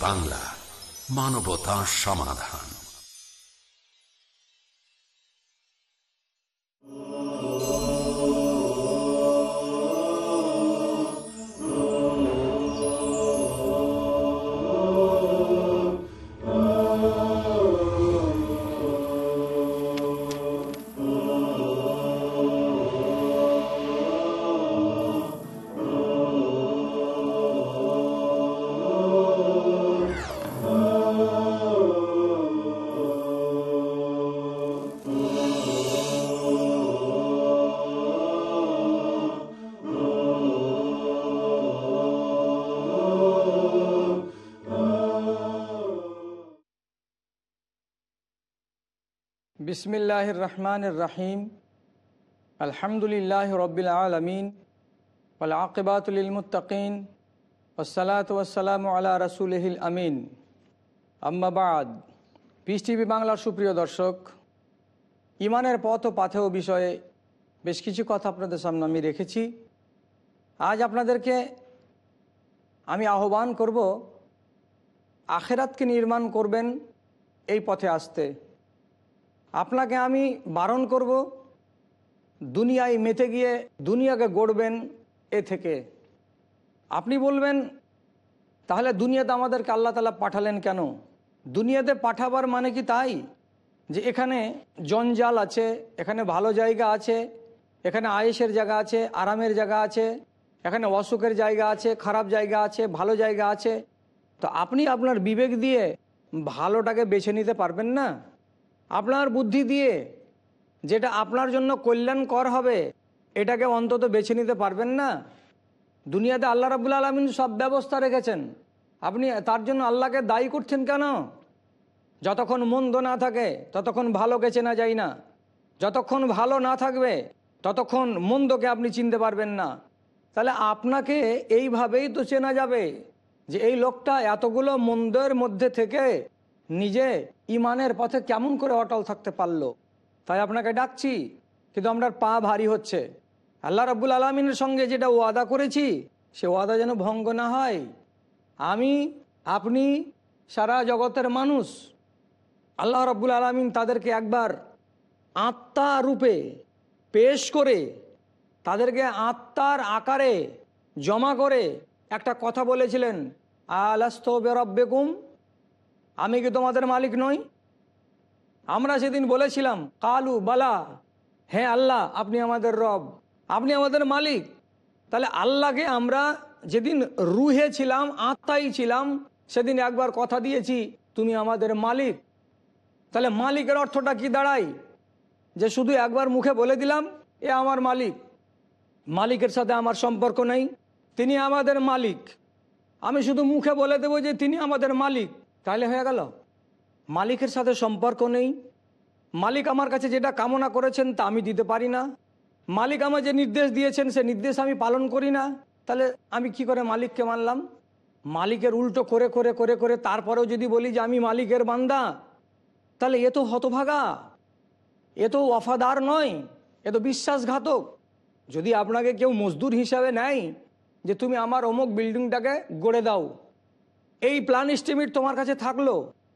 বাংলা মানবতা সমাধান। বিসমিল্লাহির রহমানির রাহিম আলহামদুলিল্লাহ রবিল আলমিন। ওয়াল আকিবাতুল মুতাকিন ওসালাত ওয়াসালাম আলা রসুলহিল আমিন। আম্মাবাদ পিস টিভি বাংলার সুপ্রিয় দর্শক, ইমানের পথ ও পাথেয় বিষয়ে বেশ কিছু কথা আপনাদের সামনে আমি রেখেছি। আজ আপনাদেরকে আমি আহ্বান করব, আখেরাতকে নির্মাণ করবেন এই পথে আসতে। আপনাকে আমি বারণ করব, দুনিয়ায় মেতে গিয়ে দুনিয়াকে গড়বেন এ থেকে। আপনি বলবেন, তাহলে দুনিয়াতে আমাদেরকে আল্লাহ তালা পাঠালেন কেন? দুনিয়াতে পাঠাবার মানে কি তাই? যে এখানে জঞ্জাল আছে, এখানে ভালো জায়গা আছে, এখানে আয়েসের জায়গা আছে, আরামের জায়গা আছে, এখানে অসুখের জায়গা আছে, খারাপ জায়গা আছে, ভালো জায়গা আছে। তো আপনি আপনার বিবেক দিয়ে ভালোটাকে বেছে নিতে পারবেন না? আপনার বুদ্ধি দিয়ে যেটা আপনার জন্য কল্যাণকর হবে, এটাকে অন্তত বেছে নিতে পারবেন না। দুনিয়াতে আল্লাহ রাবুল আলমিন সব ব্যবস্থা রেখেছেন। আপনি তার জন্য আল্লাহকে দায়ী করছেন কেন? যতক্ষণ মন্দ না থাকে, ততক্ষণ ভালোকে চেনা যায় না। যতক্ষণ ভালো না থাকবে, ততক্ষণ মন্দকে আপনি চিনতে পারবেন না। তাহলে আপনাকে এইভাবেই তো চেনা যাবে যে এই লোকটা এতগুলো মন্দের মধ্যে থেকে নিজে ইমানের পথে কেমন করে অটল থাকতে পারল? তাই আপনাকে ডাকছি, কিন্তু আমরা পা ভারী হচ্ছে। আল্লাহ রব্বুল আলমিনের সঙ্গে যেটা ওয়াদা করেছি, সে ওয়াদা যেন ভঙ্গ না হয়। আমি, আপনি সারা জগতের মানুষ, আল্লাহ রব্বুল আলমিন তাদেরকে একবার আত্মা রূপে পেশ করে, তাদেরকে আত্মার আকারে জমা করে একটা কথা বলেছিলেন, আলাস্ত বেরব্বেকুম? আমি কি তোমাদের মালিক নই? আমরা সেদিন বলেছিলাম, কালু, বালা হ্যাঁ আল্লাহ, আপনি আমাদের রব, আপনি আমাদের মালিক। তাহলে আল্লাহকে আমরা যেদিন রুহে ছিলাম, আত্মাই ছিলাম, সেদিন একবার কথা দিয়েছি, তুমি আমাদের মালিক। তাহলে মালিকের অর্থটা কি দাঁড়ায়? যে শুধু একবার মুখে বলে দিলাম, এ আমার মালিক। মালিকের সাথে আমার সম্পর্ক নেই, তিনি আমাদের মালিক। আমি শুধু মুখে বলে দেবো যে তিনি আমাদের মালিক। তাহলে হয়ে গেল। মালিকের সাথে সম্পর্ক নেই। মালিক আমার কাছে যেটা কামনা করেছেন তা আমি দিতে পারি না। মালিক আমার যে নির্দেশ দিয়েছেন সে নির্দেশ আমি পালন করি না। তাহলে আমি কি করে মালিককে মানলাম? মালিকের উল্টো করে করে করে করে তারপরেও যদি বলি যে আমি মালিকের বান্দা, তাহলে এ তো হতভাগা। এ তো ওয়াফাদার নয়, এ তো বিশ্বাসঘাতক। যদি আপনাকে কেউ মজদুর হিসাবে নেয় যে তুমি আমার অমুক বিল্ডিংটাকে গড়ে দাও এই প্ল্যান এস্টিমেট তোমার কাছে থাকল?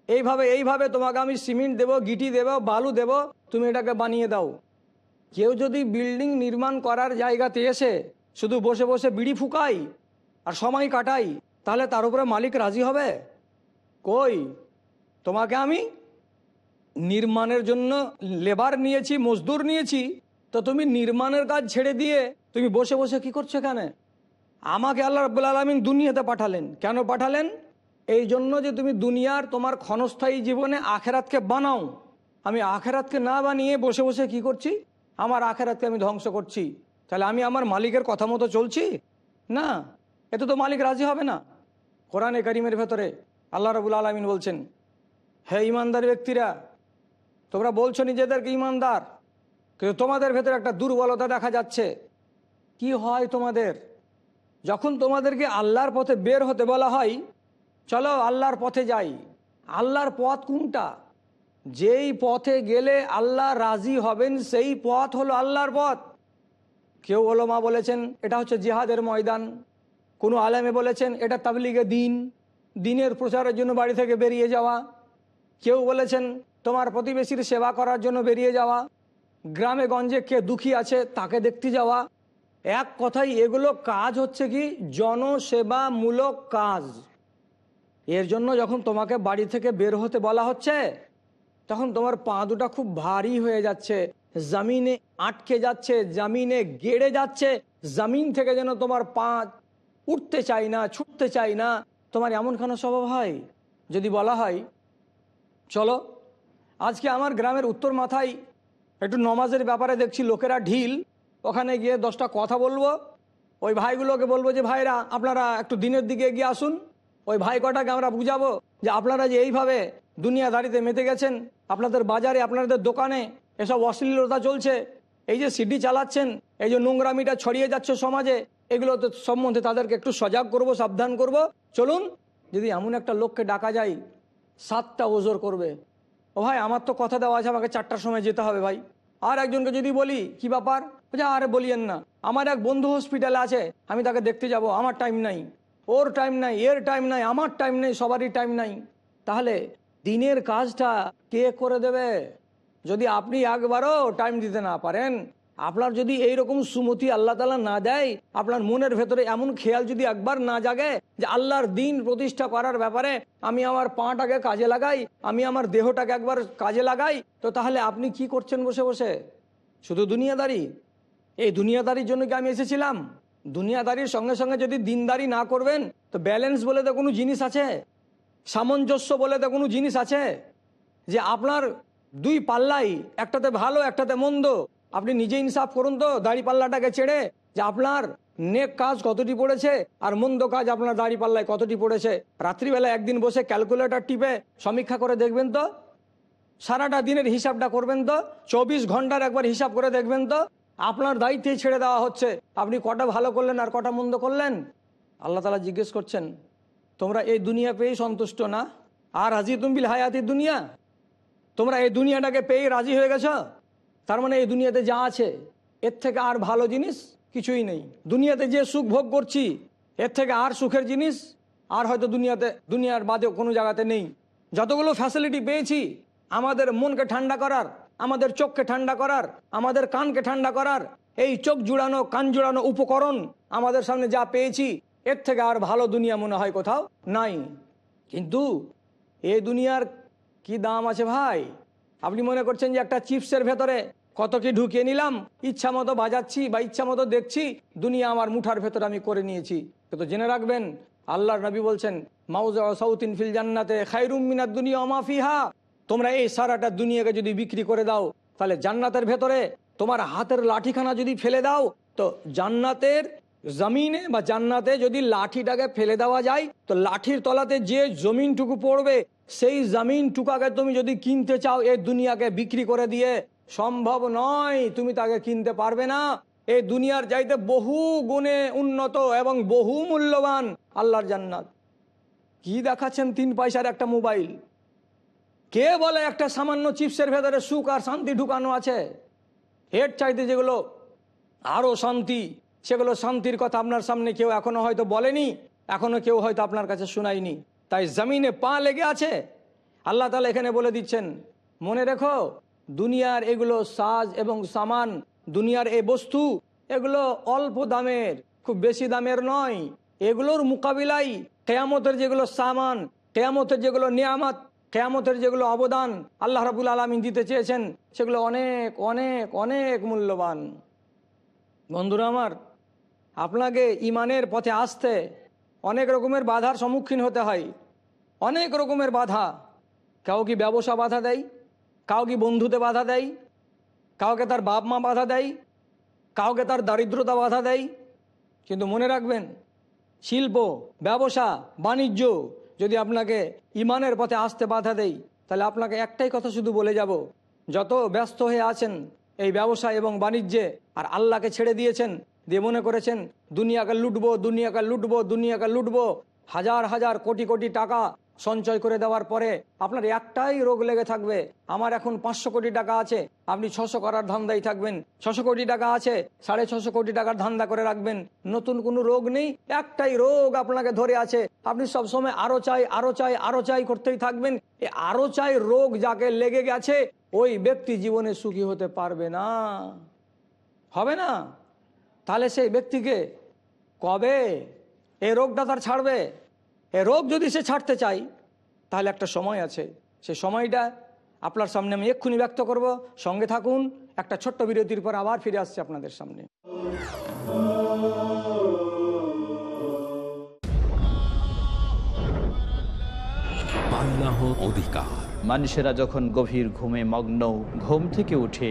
এইভাবে এইভাবে তোমাকে আমি সিমেন্ট দেবো, গিটি দেবো, বালু দেব, তুমি এটাকে বানিয়ে দাও। কেউ যদি বিল্ডিং নির্মাণ করার জায়গাতে এসে শুধু বসে বসে বিড়ি ফুকাই আর সময় কাটাই তাহলে তার উপরে মালিক রাজি হবে? কই? তোমাকে আমি নির্মাণের জন্য লেবার নিয়েছি, মজদুর নিয়েছি, তো তুমি নির্মাণের কাজ ছেড়ে দিয়ে তুমি বসে বসে কি করছ এখানে? আমাকে আল্লাহ রব্বুল আলমিন দুনিয়াতে পাঠালেন। কেন পাঠালেন? এই জন্য যে তুমি দুনিয়ার তোমার ক্ষণস্থায়ী জীবনে আখেরাতকে বানাও। আমি আখেরাতকে না বানিয়ে বসে বসে কি করছি? আমার আখেরাতকে আমি ধ্বংস করছি। তাহলে আমি আমার মালিকের কথা মতো চলছি? না এতে তো মালিক রাজি হবে না। কোরআনে করিমের ভেতরে আল্লাহ রবুল আলমিন বলছেন, হে ইমানদার ব্যক্তিরা, তোমরা বলছো নিজেদেরকে ইমানদার কিন্তু তোমাদের ভেতরে একটা দুর্বলতা দেখা যাচ্ছে। কি হয় তোমাদের? যখন তোমাদেরকে আল্লাহর পথে বের হতে বলা হয় চলো আল্লাহর পথে যাই। আল্লাহর পথ কোনটা? যেই পথে গেলে আল্লাহ রাজি হবেন, সেই পথ হলো আল্লাহর পথ। কেউ ওলমা বলেছেন, এটা হচ্ছে জিহাদের ময়দান। কোনো আলেমে বলেছেন, এটা তাবলিগে দিন। দিনের প্রচারের জন্য বাড়ি থেকে বেরিয়ে যাওয়া। কেউ বলেছেন, তোমার প্রতিবেশীর সেবা করার জন্য বেরিয়ে যাওয়া। গ্রামে গঞ্জে কে দুঃখী আছে তাকে দেখতে যাওয়া। এক কথাই এগুলো কাজ হচ্ছে কি? জনসেবামূলক কাজ। এর জন্য যখন তোমাকে বাড়ি থেকে বের হতে বলা হচ্ছে, তখন তোমার পা দুটা খুব ভারী হয়ে যাচ্ছে, জামিনে আটকে যাচ্ছে, জামিনে গেড়ে যাচ্ছে, জামিন থেকে যেন তোমার পা উঠতে চাই না, ছুটতে চাই না। তোমার এমন কেন স্বভাব হয়? যদি বলা হয়, চলো। আজকে আমার গ্রামের উত্তর মাথায় একটু নমাজের ব্যাপারে দেখছি, লোকেরা ঢিল। ওখানে গিয়ে দশটা কথা বলব। ওই ভাইগুলোকে বলব যে, ভাইরা, আপনারা একটু দিনের দিকে এগিয়ে আসুন। ওই ভাই কটাকে আমরা বুঝাবো যে আপনারা যে এইভাবে দুনিয়াদারিতে মেতে গেছেন, আপনাদের বাজারে, আপনাদের দোকানে এসব অশ্লীলতা চলছে, এই যে সিডি চালাচ্ছেন, এই যে নোংরামিটা ছড়িয়ে যাচ্ছে সমাজে, এগুলো তো সম্বন্ধে তাদেরকে একটু সজাগ করব, সাবধান করব। চলুন, যদি এমন একটা লোককে ডাকা যায়, সাতটা ওজোর করবে। ও ভাই, আমার তো কথা দেওয়া আছে, আমাকে চারটার সময় যেতে হবে ভাই। আর একজনকে যদি বলি, কি ব্যাপার? আরে বলিয়েন না। আমার এক বন্ধু হসপিটালে আছে, আমি তাকে দেখতে যাব, আমার টাইম নাই। ওর টাইম নাই, এর টাইম নাই, আমার টাইম নেই, সবারই টাইম নাই। তাহলে দিনের কাজটা কে করে দেবে? যদি আপনি একবারও টাইম দিতে না পারেন, আপনার যদি এই রকম সুমতি আল্লাহ তালা না দেয়, আপনার মনের ভেতরে এমন খেয়াল যদি একবার না জাগে যে আল্লাহর দিন প্রতিষ্ঠা করার ব্যাপারে আমি আমার পাটাকে কাজে লাগাই, আমি আমার দেহটাকে একবার কাজে লাগাই, তো তাহলে আপনি কি করছেন বসে বসে? শুধু দুনিয়াদারি? এই দুনিয়াদারির জন্য কি আমি এসেছিলাম? দুনিয়াদারির সঙ্গে সঙ্গে যদি দিনদারি না করবেন, তো ব্যালেন্স বলে তো কোনো জিনিস আছে? সামঞ্জস্য বলে তো কোনো জিনিস আছে? যে আপনার দুই পাল্লাই, একটাতে ভালো, একটাতে মন্দ, আপনি নিজে ইনসাফ করুন তো দাড়ি পাল্লাটাকে ছেড়ে, যে আপনার নেক কাজ কতটি পড়েছে আর মন্দ কাজ আপনার দাড়ি পাল্লায় কতটি পড়েছে। রাত্রিবেলা একদিন বসে ক্যালকুলেটর টিপে সমীক্ষা করে দেখবেন তো? সারাটা দিনের হিসাবটা করবেন তো? চব্বিশ ঘণ্টার একবার হিসাব করে দেখবেন তো? আপনার দায়িত্বে ছেড়ে দেওয়া হচ্ছে। আপনি কটা ভালো করলেন আর কটা মন্দ করলেন? আল্লাহ তালা জিজ্ঞেস করছেন, তোমরা এই দুনিয়া পেয়েই সন্তুষ্ট না? আর হাজি তুমবিল হায়াতি দুনিয়া? তোমরা এই দুনিয়াটাকে পেয়ে রাজি হয়ে গেছ? তার মানে এই দুনিয়াতে যা আছে, এর থেকে আর ভালো জিনিস কিছুই নেই। দুনিয়াতে যে সুখ ভোগ করছি, এর থেকে আর সুখের জিনিস আর হয়তো দুনিয়াতে, দুনিয়ার বাদে কোনো জায়গাতে নেই। যতগুলো ফ্যাসিলিটি পেয়েছি, আমাদের মনকে ঠান্ডা করার আমাদের চোখকে ঠান্ডা করার, আমাদের কানকে ঠান্ডা করার, এই চোখ জুড়ানো, কান জুড়ানো উপকরণ আমাদের সামনে যা পেয়েছি, এর থেকে আর ভালো দুনিয়া মনে হয় কোথাও নাই। কিন্তু এই দুনিয়ার কি দাম আছে ভাই? আপনি মনে করছেন যে একটা চিপসের ভেতরে কত কি ঢুকিয়ে নিলাম, ইচ্ছা মতো বাজাচ্ছি বা ইচ্ছা মতো দেখছি, দুনিয়া আমার মুঠার ভেতরে আমি করে নিয়েছি। কিন্তু জেনে রাখবেন, আল্লাহর নবী বলছেন, মাউজা সাউথিন ফিল জান্নাতে খাইরুম মিনার দুনিয়া অমাফিহা তোমরা এই সারাটা দুনিয়াকে যদি বিক্রি করে দাও, তাহলে জান্নাতের ভেতরে তোমার হাতের লাঠিখানা যদি ফেলে দাও, তো জান্নাতের জমিনে বা জান্নাতে যদি লাঠিটাকে ফেলে দেওয়া যায়, তো লাঠির তলাতে যে জমিনটুকু পড়বে, সেই জমিন টুকাকে তুমি যদি কিনতে চাও, এই দুনিয়াকে বিক্রি করে দিয়ে, সম্ভব নয় তুমি তাকে কিনতে পারবে না। এই দুনিয়ার চাইতে বহু গুণে উন্নত এবং বহু মূল্যবান আল্লাহর জান্নাত। কি দেখাচ্ছেন তিন পয়সার একটা মোবাইল? কে বলে একটা সামান্য চিপসের ভেতরে সুখ আর শান্তি ঢুকানো আছে? এর চাইতে যেগুলো আরও শান্তি, সেগুলো শান্তির কথা আপনার সামনে কেউ এখনও হয়তো বলেনি, এখনও কেউ হয়তো আপনার কাছে শোনায়নি। তাই জমিনে পা লেগে আছে? আল্লাহ তালা এখানে বলে দিচ্ছেন, মনে রেখো, দুনিয়ার এগুলো সাজ এবং সামান, দুনিয়ার এই বস্তু, এগুলো অল্প দামের, খুব বেশি দামের নয়। এগুলোর মোকাবিলায় কেয়ামতের যেগুলো সামান, কেয়ামতের যেগুলো নিয়ামত কেয়ামতের যেগুলো অবদান আল্লাহ রাবুল আলমিন দিতে চেয়েছেন, সেগুলো অনেক অনেক অনেক মূল্যবান। বন্ধুরা আমার, আপনাকে ইমানের পথে আসতে অনেক রকমের বাধার সম্মুখীন হতে হয়। অনেক রকমের বাধা। কাউ কি ব্যবসা বাধা দেয়, কাউ কি বন্ধুতে বাধা দেয়, কাউকে তার বাপ মা বাধা দেয়, কাউকে তার দারিদ্রতা বাধা দেয়। কিন্তু মনে রাখবেন, শিল্প, ব্যবসা, বাণিজ্য যদি আপনাকে ইমানের পথে আসতে বাধা দেই, তাহলে আপনাকে একটাই কথা শুধু বলে যাব, যত ব্যস্ত হয়ে আছেন, এই ব্যবসা এবং বাণিজ্যে আর আল্লাহকে ছেড়ে দিয়েছেন, দিয়ে মনে করেছেন, দুনিয়াকে লুটবো দুনিয়াকে লুটবো দুনিয়াকে লুটবো, হাজার হাজার কোটি কোটি টাকা সঞ্চয় করে দেওয়ার পরে আপনার একটাই রোগ লেগে থাকবে। আমার এখন পাঁচশো কোটি টাকা আছে, আপনি ছশো করার ধান্দাই থাকবেন। ছশো কোটি টাকা আছে, সাড়ে ছশো কোটি টাকার ধান্দা করে রাখবেন। নতুন কোনো রোগ নেই, একটাই রোগ আপনাকে ধরে আছে। আপনি সবসময় আরও চাই আরও চাই আরও চাই করতেই থাকবেন। এই আরও চাই রোগ যাকে লেগে গেছে, ওই ব্যক্তি জীবনে সুখী হতে পারবে না। হবে না? তাহলে সেই ব্যক্তিকে কবে এই রোগটা তার ছাড়বে? এ রোগ যদি সে ছাড়তে চাই তাহলে একটা সময় আছে। সে সময়টা আপনার সামনে আমি এক্ষুনি ব্যক্ত করব। সঙ্গে থাকুন একটা ছোট্ট বিরতির পর আবার ফিরে আসছে আপনাদের সামনে। আল্লাহ অধিকার। মানুষেরা যখন গভীর ঘুমে মগ্ন ঘুম থেকে উঠে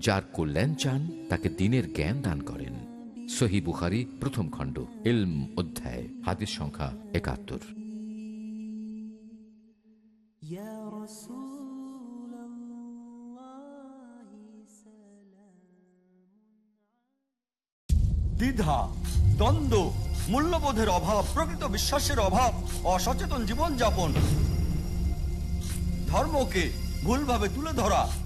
যার কল্যাণ চান, তাকে দিনের জ্ঞান দান করেন। সহি বুখারি, প্রথম খণ্ড, ইলম অধ্যায়, হাদিস সংখ্যা একাত্তর। দ্বিধা, দ্বন্দ্ব, মূল্যবোধের অভাব, প্রকৃত বিশ্বাসের অভাব, অসচেতন জীবনযাপন। ধর্মকে ভুলভাবে তুলে ধরা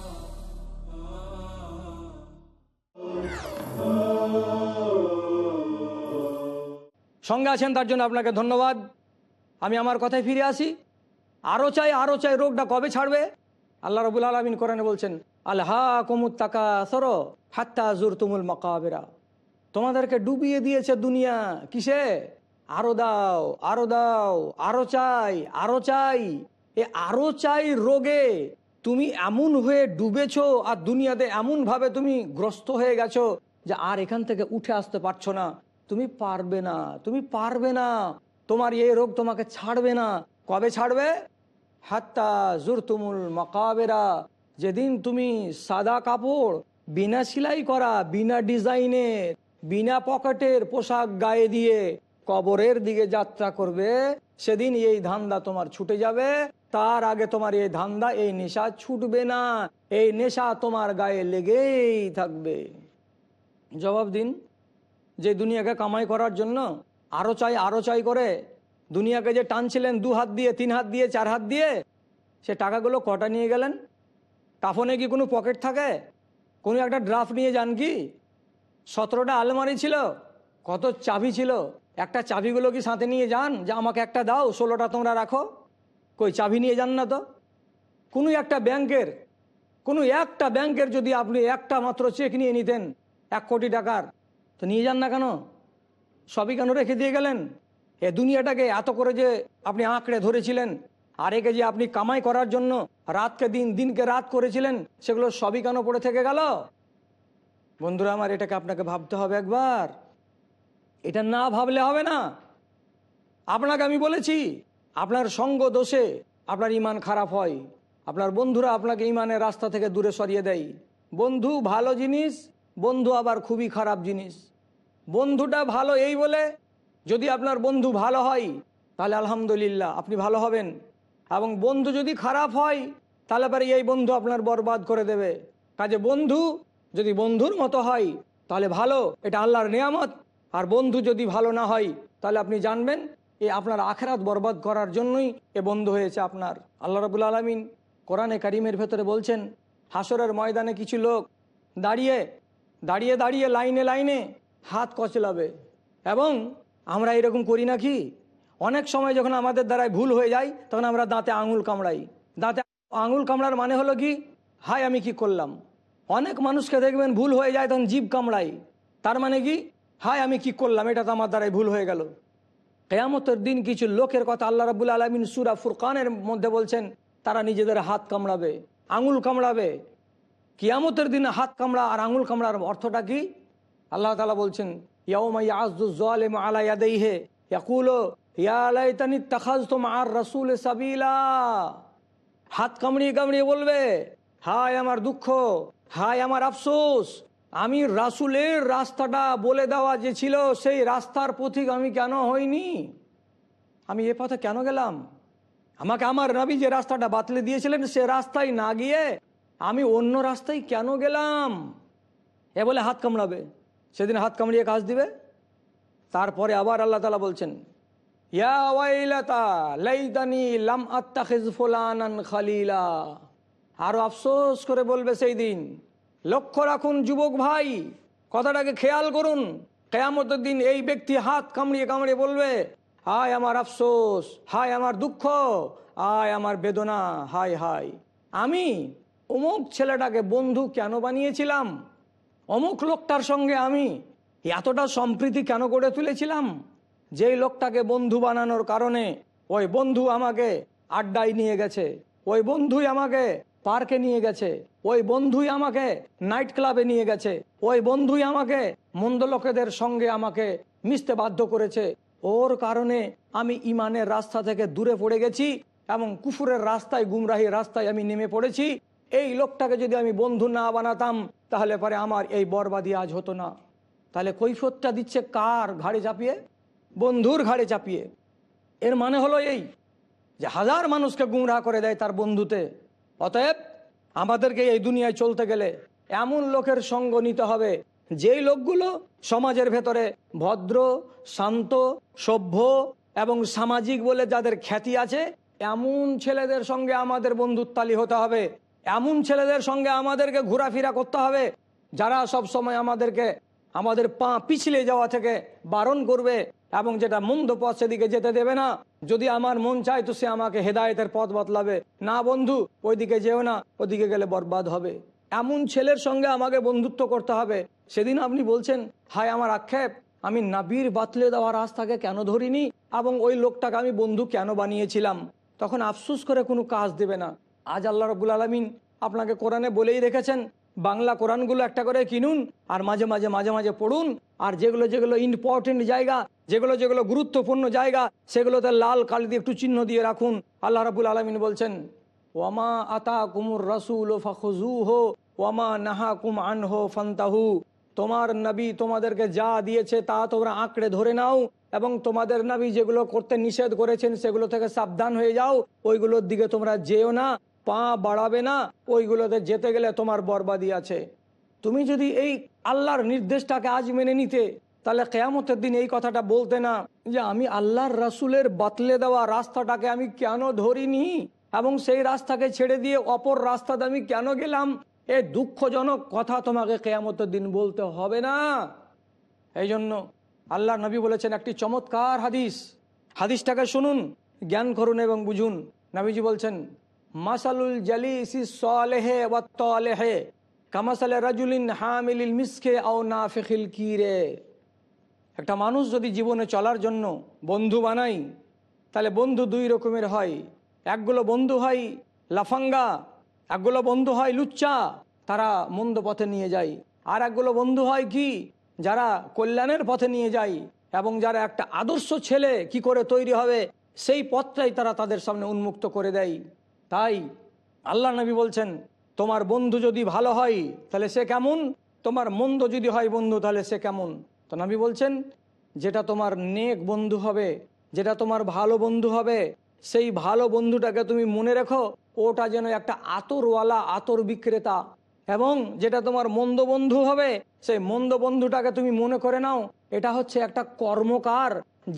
সঙ্গে আছেন, তার জন্য আপনাকে ধন্যবাদ। আমি আমার কথায় ফিরে আসি। আরও চাই আরও চাই, রোগটা কবে ছাড়বে? আল্লাহ রবুল আলমিন কোরআনে বলছেন আল্হা কুমুত তাকা সর হাত্তা জুর তুমুল মকাবেরা। তোমাদেরকে ডুবিয়ে দিয়েছে দুনিয়া কিসে? আরও দাও আরও দাও, আরও চাই আরও চাই। এ আরও চাই রোগে। তুমি এমন হয়ে ডুবেছো আর দুনিয়াতে এমন ভাবে তুমি গ্রস্ত হয়ে গেছো যে আর এখান থেকে উঠে আসতে পারছ না। তুমি পারবে না, তুমি পারবে না। তোমার এই রোগ তোমাকে ছাড়বে না। কবে ছাড়বে? হাত্তা জুরতুমুল মকাবেরা। যেদিন তুমি সাদা কাপড় বিনা সেলাই করা, বিনা ডিজাইনের বিনা পকেটের পোশাক গায়ে দিয়ে কবরের দিকে যাত্রা করবে, সেদিন এই ধান্দা তোমার ছুটে যাবে। তার আগে তোমার এই ধান্দা, এই নেশা ছুটবে না। এই নেশা তোমার গায়ে লেগেই থাকবে। জবাব দিন। যে দুনিয়াকে কামাই করার জন্য আরও চাই আরও চাই করে দুনিয়াকে যে টানছিলেন দু হাত দিয়ে, তিন হাত দিয়ে, চার হাত দিয়ে, সে টাকাগুলো কটা নিয়ে গেলেন? কাফনে কি কোনো পকেট থাকে? কোনো একটা ড্রাফট নিয়ে যান কি? সতেরোটা আলমারি ছিল, কত চাবি ছিল? একটা চাবিগুলো কি সাথে নিয়ে যান? যে আমাকে একটা দাও, ষোলোটা তোমরা রাখো। কই, চাবি নিয়ে যান না তো? কোনো একটা ব্যাংকের, কোনো একটা ব্যাংকের যদি আপনি একটা মাত্র চেক নিয়ে নিতেন, এক কোটি টাকার তো নিয়ে যান না কেন? সবই কেন রেখে দিয়ে গেলেন? এ দুনিয়াটাকে এত করে যে আপনি আঁকড়ে ধরেছিলেন আর একে যে আপনি কামাই করার জন্য রাতকে দিন, দিনকে রাত করেছিলেন, সেগুলো সবই কেন পড়ে থেকে গেল? বন্ধুরা আমার, এটাকে আপনাকে ভাবতে হবে একবার। এটা না ভাবলে হবে না। আপনাকে আমি বলেছি, আপনার সঙ্গ দোষে আপনার ইমান খারাপ হয়। আপনার বন্ধুরা আপনাকে ইমানের রাস্তা থেকে দূরে সরিয়ে দেয়। বন্ধু ভালো জিনিস, বন্ধু আবার খুবই খারাপ জিনিস। বন্ধুটা ভালো এই বলে, যদি আপনার বন্ধু ভালো হয়, তাহলে আলহামদুলিল্লাহ, আপনি ভালো হবেন। এবং বন্ধু যদি খারাপ হয়, তাহলে পরে এই বন্ধু আপনার বরবাদ করে দেবে। কাজে বন্ধু যদি বন্ধুর মতো হয়, তাহলে ভালো, এটা আল্লাহর নিয়ামত। আর বন্ধু যদি ভালো না হয়, তাহলে আপনি জানবেন, এ আপনার আখেরাত বরবাদ করার জন্যই এ বন্ধু হয়েছে আপনার। আল্লাহ রবুল আলমিন কোরআনে কারিমের ভেতরে বলছেন হাসরের ময়দানে কিছু লোক দাঁড়িয়ে দাঁড়িয়ে দাঁড়িয়ে লাইনে লাইনে হাত কচলাবে। এবং আমরা এরকম করি নাকি? অনেক সময় যখন আমাদের দ্বারায় ভুল হয়ে যায়, তখন আমরা দাঁতে আঙুল কামড়াই। দাঁতে আঙুল কামড়ার মানে হলো কি? হাই আমি কি করলাম? অনেক মানুষকে দেখবেন ভুল হয়ে যায়, তখন জীব কামড়াই তার মানে কি? হাই আমি কি করলাম? এটা তো আমার দ্বারাই ভুল হয়ে গেল। কেয়ামতের দিন কিছু লোকের কথা আল্লাহ রাবুল আলমিন সুরা ফুরকানের মধ্যে বলছেন, তারা নিজেদের হাত কামড়াবে, আঙুল কামড়াবে। কিয়ামতের দিনে হাত কামড়া আর আঙুল কামড়ার অর্থটা কি? আল্লাহ তালা বলছেন সাবিলা হাত কামড়িয়ে কামড়িয়ে বলবে, হায় আমার দুঃখ, হায় আমার আফসোস, আমি রাসুলের রাস্তাটা বলে দেওয়া যে ছিল, সেই রাস্তার পথিক আমি কেন হইনি? আমি এ পথে কেন গেলাম? আমাকে আমার নবী যে রাস্তাটা বাতলে দিয়েছিলেন, সে রাস্তায় না গিয়ে আমি অন্য রাস্তায় কেন গেলাম? এ বলে হাত কামড়াবে। সেদিন হাত কামড়িয়ে কাজ দিবে। তারপরে আবার আল্লাহ তালা বলছেন লাম খালিলা। আরও আফসোস করে বলবে সেই দিন, লক্ষ্য রাখুন যুবক ভাই, কথাটাকে খেয়াল করুন। কেয়ামতের দিন এই ব্যক্তি হাত কামড়িয়ে কামড়িয়ে বলবে, হায় আমার আফসোস, হায় আমার দুঃখ, হায় আমার বেদনা, হায় হায়। আমি অমুক ছেলেটাকে বন্ধু কেন বানিয়েছিলাম? অমুক লোকটার সঙ্গে আমি এতটা সম্প্রীতি কেন গড়ে তুলেছিলাম? যেই লোকটাকে বন্ধু বানানোর কারণে ওই বন্ধু আমাকে আড্ডায় নিয়ে গেছে, ওই বন্ধুই আমাকে পার্কে নিয়ে গেছে, ওই বন্ধুই আমাকে নাইট ক্লাবে নিয়ে গেছে, ওই বন্ধুই আমাকে মন্দ লোকেদের সঙ্গে আমাকে মিশতে বাধ্য করেছে। ওর কারণে আমি ইমানের রাস্তা থেকে দূরে পড়ে গেছি এবং কুফুরের রাস্তায়, গুমরাহি রাস্তায় আমি নেমে পড়েছি। এই লোকটাকে যদি আমি বন্ধু না বানাতাম তাহলে পরে আমার এই বরবাদি আজ হতো না। তাহলে কৈফতটা দিচ্ছে কার ঘাড়ে চাপিয়ে? বন্ধুর ঘাড়ে চাপিয়ে। এর মানে হলো এই, যে হাজার মানুষকে গুমরাহ করে দেয় তার বন্ধুতে। অতএব আমাদেরকে এই দুনিয়ায় চলতে গেলে এমন লোকের সঙ্গ নিতে হবে, যেই লোকগুলো সমাজের ভেতরে ভদ্র, শান্ত, সভ্য এবং সামাজিক বলে যাদের খ্যাতি আছে, এমন ছেলেদের সঙ্গে আমাদের বন্ধুত্বালি হতে হবে এমন ছেলেদের সঙ্গে আমাদেরকে ঘোরাফেরা করতে হবে, যারা সব সময় আমাদেরকে, আমাদের পা পিছলে যাওয়া থেকে বারণ করবে এবং যেটা মন্দ পথ সেদিকে যেতে দেবে না। যদি আমার মন চায় তো সে আমাকে হেদায়েতের পথ বদলাবে। না বন্ধু, ওইদিকে যেও না, ওদিকে গেলে বরবাদ হবে। এমন ছেলের সঙ্গে আমাকে বন্ধুত্ব করতে হবে। সেদিন আপনি বলছেন, হায় আমার আক্ষেপ, আমি নাবির বাতলে দেওয়া রাস্তাকে কেন ধরিনি এবং ওই লোকটাকে আমি বন্ধু কেন বানিয়েছিলাম? তখন আফসুস করে কোনো কাজ দেবে না। আজ আল্লাহ রবুল আলমিন আপনাকে কোরআনে বলেই রেখেছেন, বাংলা কোরআনগুলো একটা করে কিনুন আর মাঝে মাঝে মাঝে মাঝে পড়ুন আর যেগুলো যেগুলো ইম্পর্টেন্ট জায়গা, যেগুলো যেগুলো গুরুত্বপূর্ণ জায়গা, সেগুলোতে লাল কালি দিয়ে একটু চিহ্ন দিয়ে রাখুন। আল্লাহ রাবুল আলমিন বলছেন, ওয়ামা আতা কুমুর রসুল ও ফাখুজু হো ওয়ামা নাহা কুম আন হো ফান্তাহু। তোমার নবী তোমাদেরকে যা দিয়েছে তা তোমরা আঁকড়ে ধরে নাও এবং তোমাদের নবী যেগুলো করতে নিষেধ করেছেন সেগুলো থেকে সাবধান হয়ে যাও, ওইগুলোর দিকে তোমরা যেও না। পা বাড়াবে না, ওইগুলোতে যেতে গেলে তোমার বরবাদি আছে। তুমি যদি এই আল্লাহর নির্দেশটাকে আজ মেনে নিতে, তাহলে কেয়ামতের দিন এই কথাটা বলতে না যে আমি আল্লাহর রাসুলের বাতলে দেওয়া রাস্তাটাকে আমি কেন ধরিনি এবং সেই রাস্তাকে ছেড়ে দিয়ে অপর রাস্তাতে আমি কেন গেলাম? এ দুঃখজনক কথা তোমাকে কেয়ামতের দিন বলতে হবে না। এই জন্য আল্লাহ নবী বলেছেন একটি চমৎকার হাদিস। হাদিসটাকে শুনুন, জ্ঞান করুন এবং বুঝুন। নবীজি বলছেন মাসালুল জালিসি কামাসালে রাজুলিন হামিলিল মিসকে আও নাফিখিল কিরে। একটা মানুষ যদি জীবনে চলার জন্য বন্ধু বানাই তাহলে বন্ধু দুই রকমের হয়। একগুলো বন্ধু হয় লাফাঙ্গা, একগুলো বন্ধু হয় লুচ্চা, তারা মন্দ পথে নিয়ে যায়। আর একগুলো বন্ধু হয় কি? যারা কল্যাণের পথে নিয়ে যায় এবং যারা একটা আদর্শ ছেলে কি করে তৈরি হবে, সেই পথটাই তারা তাদের সামনে উন্মুক্ত করে দেয়। তাই আল্লাহ নবী বলছেন, তোমার বন্ধু যদি ভালো হয়, তাহলে সে কেমন? তোমার মন্দ যদি হয় বন্ধু, তাহলে সে কেমন? তো নবী বলছেন, যেটা তোমার নেক বন্ধু হবে, যেটা তোমার ভালো বন্ধু হবে, সেই ভালো বন্ধুটাকে তুমি মনে রেখো, ওটা যেন একটা আতরওয়ালা, আতর বিক্রেতা। এবং যেটা তোমার মন্দ বন্ধু হবে, সেই মন্দ বন্ধুটাকে তুমি মনে করে নাও, এটা হচ্ছে একটা কর্মকার,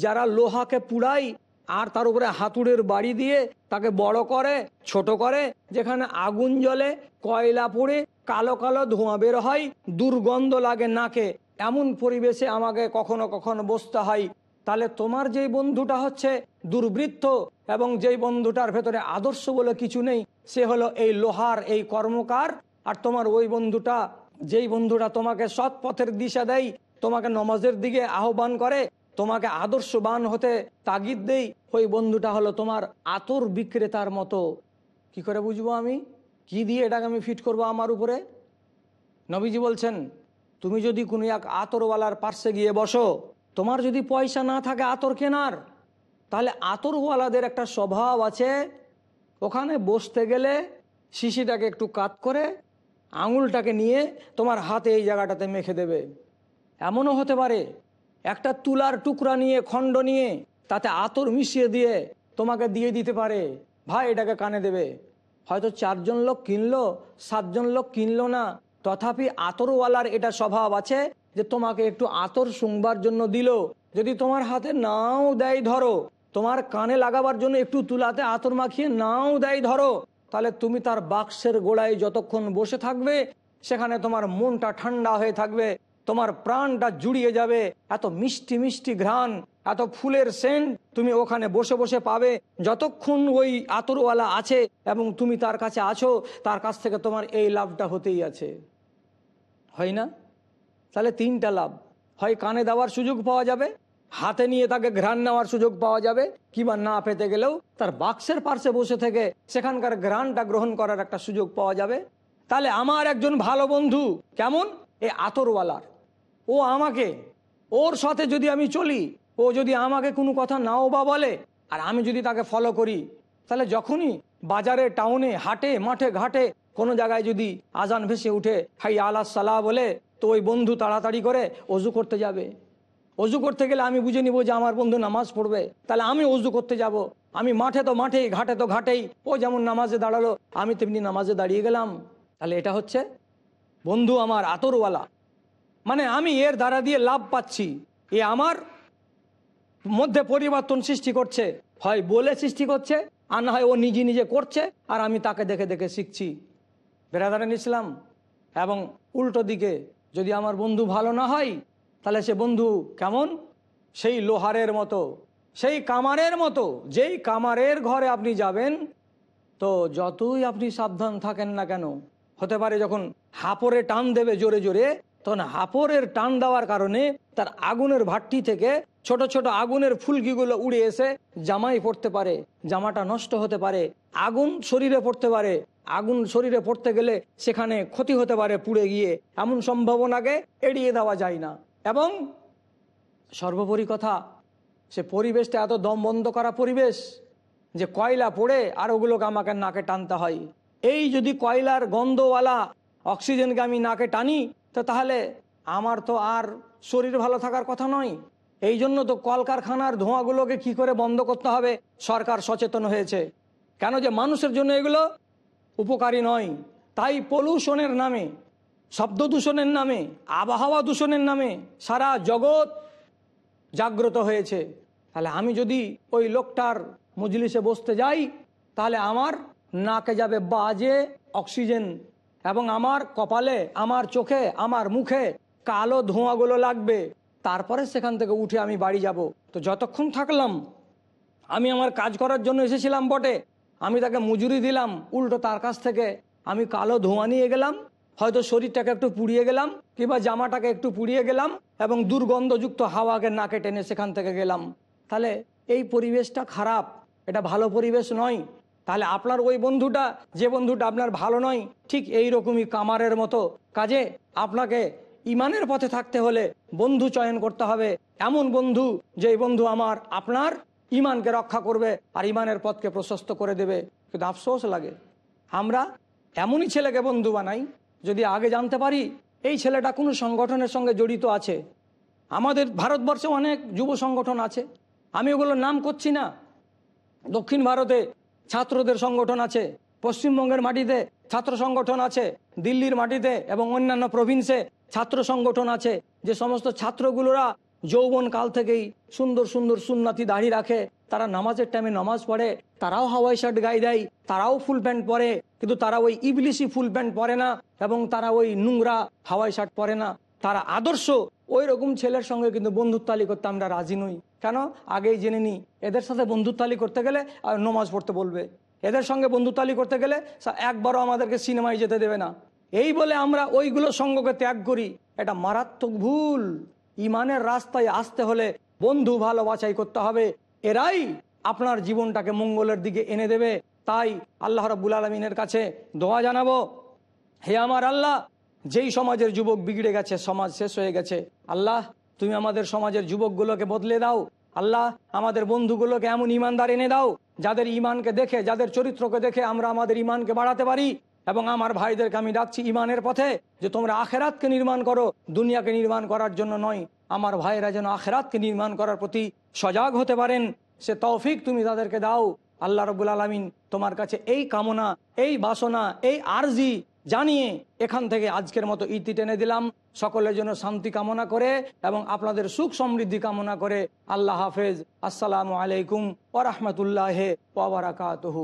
যারা লোহাকে পুড়াই আর তার উপরে হাতুড়ের বাড়ি দিয়ে তাকে বড় করে, ছোট করে, যেখানে আগুন জ্বলে, কয়লা পড়ে, কালো কালো ধোঁয়া বের হয়, দুর্গন্ধ লাগে নাকে। এমন পরিবেশে আমাকে কখনো কখনো বসতে হয়। তাহলে তোমার যেই বন্ধুটা হচ্ছে দুর্বৃত্ত এবং যেই বন্ধুটার ভেতরে আদর্শ বলে কিছু নেই, সে হলো এই লোহার এই কর্মকার। আর তোমার ওই বন্ধুটা, যেই বন্ধুটা তোমাকে সৎ পথের দিশা দেয়, তোমাকে নমাজের দিকে আহ্বান করে তোমাকে আদর্শবান হতে তাগিদ দেই। ওই বন্ধুটা হলো তোমার আতর বিক্রেতার মতো। কি করে বুঝব আমি? কি দিয়ে এটাকে আমি ফিট করব আমার উপরে? নবীজি বলছেন, তুমি যদি কোনো এক আতরওয়ালার পার্শ্বে গিয়ে বসো, তোমার যদি পয়সা না থাকে আতর কেনার, তাহলে আতরওয়ালাদের একটা স্বভাব আছে। ওখানে বসতে গেলে শিশিটাকে একটু কাত করে, আঙুলটাকে নিয়ে তোমার হাতে এই জায়গাটাতে মেখে দেবে। এমনও হতে পারে একটা তুলার টুকরা নিয়ে, খণ্ড নিয়ে, তাতে আতর মিশিয়ে দিয়ে তোমাকে দিয়ে দিতে পারে। ভাই, এটাকে কানে দেবে। হয়তো চারজন লোক কিনলো, সাতজন লোক কিনলো না। তথাপি আতরওয়ালার এটা স্বভাব আছে যে, তোমাকে একটু আতর শুংবার জন্য দিল। যদি তোমার হাতে নাও দেয় ধরো, তোমার কানে লাগাবার জন্য একটু তুলাতে আতর মাখিয়ে নাও দেয় ধরো, তাহলে তুমি তার বাক্সের গোড়ায় যতক্ষণ বসে থাকবে, সেখানে তোমার মনটা ঠান্ডা হয়ে থাকবে। তোমার প্রাণটা জুড়িয়ে যাবে। এত মিষ্টি মিষ্টি ঘ্রাণ, এত ফুলের সেন্ট তুমি ওখানে বসে বসে পাবে। যতক্ষণ ওই আতরওয়ালা আছে এবং তুমি তার কাছে আছো, তার কাছ থেকে তোমার এই লাভটা হতেই আছে। হয় না? তাহলে তিনটা লাভ। হয় কানে দেওয়ার সুযোগ পাওয়া যাবে, হাতে নিয়ে তাকে ঘ্রাণ নেওয়ার সুযোগ পাওয়া যাবে, কিংবা না পেতে গেলেও তার বাক্সের পার্শ্বে বসে থেকে সেখানকার ঘ্রাণটা গ্রহণ করার একটা সুযোগ পাওয়া যাবে। তাহলে আমার একজন ভালো বন্ধু কেমন? এ আতরওয়ালার। ও আমাকে, ওর সাথে যদি আমি চলি, ও যদি আমাকে কোনো কথা নাও বা বলে, আর আমি যদি তাকে ফলো করি, তাহলে যখনই বাজারে টাউনে হাটে, মাঠে, ঘাটে কোনো জায়গায় যদি আজান ভেসে উঠে, হাই আল্লাহ সালাহ বলে, তো ওই বন্ধু তাড়াতাড়ি করে অজু করতে যাবে। অজু করতে গেলে আমি বুঝে নিব যে আমার বন্ধু নামাজ পড়বে। তাহলে আমি অজু করতে যাব। আমি মাঠে তো মাঠেই ঘাটে তো ঘাটেই, ও যেমন নামাজে দাঁড়াল, আমি তেমনি নামাজে দাঁড়িয়ে গেলাম। তাহলে এটা হচ্ছে বন্ধু আমার আতরওয়ালা। মানে আমি এর দ্বারা দিয়ে লাভ পাচ্ছি। এ আমার মধ্যে পরিবর্তন সৃষ্টি করছে। হয় বলে সৃষ্টি করছে, আর না হয় ও নিজে নিজে করছে, আর আমি তাকে দেখে দেখে শিখছি। বেরাদারান ইসলাম, এবং উল্টো দিকে, যদি আমার বন্ধু ভালো না হয়, তাহলে সে বন্ধু কেমন? সেই লোহারের মতো, সেই কামারের মতো। যেই কামারের ঘরে আপনি যাবেন, তো যতই আপনি সাবধান থাকেন না কেন, হতে পারে যখন হাপরে টান দেবে জোরে জোরে তখন হাপরের টান দেওয়ার কারণে তার আগুনের ভাট্টি থেকে ছোট ছোট আগুনের ফুলকিগুলো উড়ে এসে জামাই পড়তে পারে, জামাটা নষ্ট হতে পারে, আগুন শরীরে পড়তে পারে, আগুন শরীরে পড়তে গেলে সেখানে ক্ষতি হতে পারে পুড়ে গিয়ে, এমন সম্ভাবনাকে এড়িয়ে দেওয়া যায় না। এবং সর্বোপরি কথা, সে পরিবেশটা এত দম বন্ধ করা পরিবেশ যে কয়লা পড়ে আর ওগুলোকে আমাকে নাকে টানতে হয়। এই যদি কয়লার গন্ধওয়ালা অক্সিজেনকে আমি নাকে টানি তো তাহলে আমার তো আর শরীর ভালো থাকার কথা নয়। এই জন্য তো কলকারখানার ধোঁয়াগুলোকে কি করে বন্ধ করতে হবে? সরকার সচেতন হয়েছে। কেন যে মানুষের জন্য এগুলো উপকারী নয়। তাই পলিউশনের নামে, শব্দ দূষণের নামে, আবহাওয়া দূষণের নামে সারা জগৎ জাগ্রত হয়েছে। তাহলে আমি যদি ওই লোকটার মজলিসে বসতে যাই, তাহলে আমার নাকে যাবে বাজে অক্সিজেন। এবং আমার কপালে, আমার চোখে, আমার মুখে কালো ধোঁয়াগুলো লাগবে। তারপরে সেখান থেকে উঠে আমি বাড়ি যাব। তো যতক্ষণ থাকলাম, আমি আমার কাজ করার জন্য এসেছিলাম বটে। আমি তাকে মজুরি দিলাম, উল্টো তার কাছ থেকে আমি কালো ধোঁয়া নিয়ে গেলাম। হয়তো শরীরটাকে একটু পুড়িয়ে গেলাম, কিংবা জামাটাকে একটু পুড়িয়ে গেলাম এবং দুর্গন্ধযুক্ত হাওয়াকে নাকে টেনে সেখান থেকে গেলাম। তাহলে এই পরিবেশটা খারাপ। এটা ভালো পরিবেশ নয়। তাহলে আপনার ওই বন্ধুটা, যে বন্ধুটা আপনার ভালো নয়, ঠিক এই রকমই কামারের মতো। কাজে আপনাকে ইমানের পথে থাকতে হলে বন্ধু চয়ন করতে হবে। এমন বন্ধু যে বন্ধু আমার, আপনার ইমানকে রক্ষা করবে আর ইমানের পথকে প্রশস্ত করে দেবে। কিন্তু আফসোস লাগে। আমরা এমনই ছেলেকে বন্ধু বানাই, যদি আগে জানতে পারি, এই ছেলেটা কোনো সংগঠনের সঙ্গে জড়িত আছে। আমাদের ভারতবর্ষে অনেক যুব সংগঠন আছে। আমি ওগুলোর নাম করছি না। দক্ষিণ ভারতে ছাত্রদের সংগঠন আছে, পশ্চিমবঙ্গের মাটিতে ছাত্র সংগঠন আছে, দিল্লির মাটিতে এবং অন্যান্য প্রভিন্সে ছাত্র সংগঠন আছে, যে সমস্ত ছাত্রগুলোরা যৌবন কাল থেকেই সুন্দর সুন্দর সুন্নাতি দাড়ি রাখে, তারা নামাজের টাইমে নামাজ পড়ে, তারাও হাওয়াই শার্ট গায়ে দেয়, তারাও ফুল প্যান্ট পরে, কিন্তু তারা ওই ইবলিশি ফুল প্যান্ট পরে না এবং তারা ওই নোংরা হাওয়াই শার্ট পরে না। তারা আদর্শ, ওই রকম ছেলের সঙ্গে কিন্তু বন্ধুত্বালি করতে আমরা রাজি নই। কেন? আগেই জেনে নিই এদের সাথে বন্ধুত্বালি করতে গেলে আর নমাজ পড়তে বলবে। এদের সঙ্গে বন্ধুত্বালি করতে গেলে একবারও আমাদেরকে সিনেমায় যেতে দেবে না। এই বলে আমরা ওইগুলো সঙ্গকে ত্যাগ করি। এটা মারাত্মক ভুল। ইমানের রাস্তায় আসতে হলে বন্ধু ভালোবাসাই করতে হবে। এরাই আপনার জীবনটাকে মঙ্গলের দিকে এনে দেবে। তাই আল্লাহ রাবুল আলমিনের কাছে দোয়া জানাব, হে আমার আল্লাহ, যেই সমাজের যুবক বিগড়ে গেছে, সমাজ শেষ হয়ে গেছে, আল্লাহ তুমি আমাদের সমাজের যুবকগুলোকে বদলে দাও। আল্লাহ, আমাদের বন্ধুগুলোকে এমন ইমানদার এনে দাও, যাদের ইমানকে দেখে, যাদের চরিত্রকে দেখে আমরা আমাদের ইমানকে বাড়াতে পারি। এবং আমার ভাইদেরকে আমি ডাকছি ইমানের পথে, যে তোমরা আখেরাতকে নির্মাণ করো, দুনিয়াকে নির্মাণ করার জন্য নয়। আমার ভাইয়েরা যেন আখেরাতকে নির্মাণ করার প্রতি সজাগ হতে পারেন। সে তৌফিক তুমি তাদেরকে দাও। আল্লাহ রবুল আলমিন তোমার কাছে এই কামনা, এই বাসনা, এই আরজি জানিয়ে এখান থেকে আজকের মতো ইতি টেনে দিলাম। সকলের জন্য শান্তি কামনা করে এবং আপনাদের সুখ সমৃদ্ধি কামনা করে আল্লাহ হাফেজ। আসসালামু আলাইকুম ওরহমতুল্লাহ ওবরাকাতহু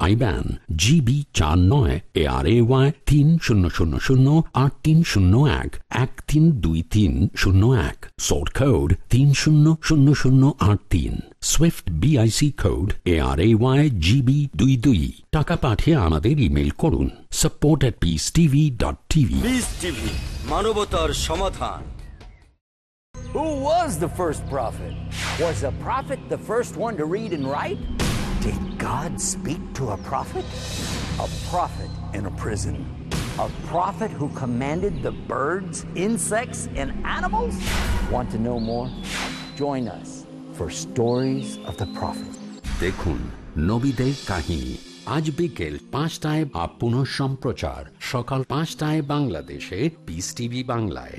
আইব্যান জিবি চার নয় এ আর এ ওয়াই তিন শূন্য শূন্য শূন্য আট তিন শূন্য এক এক তিন দুই তিন শূন্য এক সোর্ট কোড তিন শূন্য শূন্য শূন্য আট তিন swift BIC code A R A Y GB দুই দুই টাকা পাঠিয়ে আমাদের ইমেল করুন support at Peace TV dot TV TV মানবতার সমাধান Who was the first prophet? Was a prophet the first one to read and write? Did God speak to a prophet? A prophet in a prison. A prophet who commanded the birds, insects, and animals? Want to know more? Join us for Stories of the Prophet. দেখুন নবীদের কাহিনী আজ বিকেল পাঁচটায় up পুনঃ সম্প্রচার সকাল পাঁচটায় বাংলাদেশে পিস টিভি বাংলায়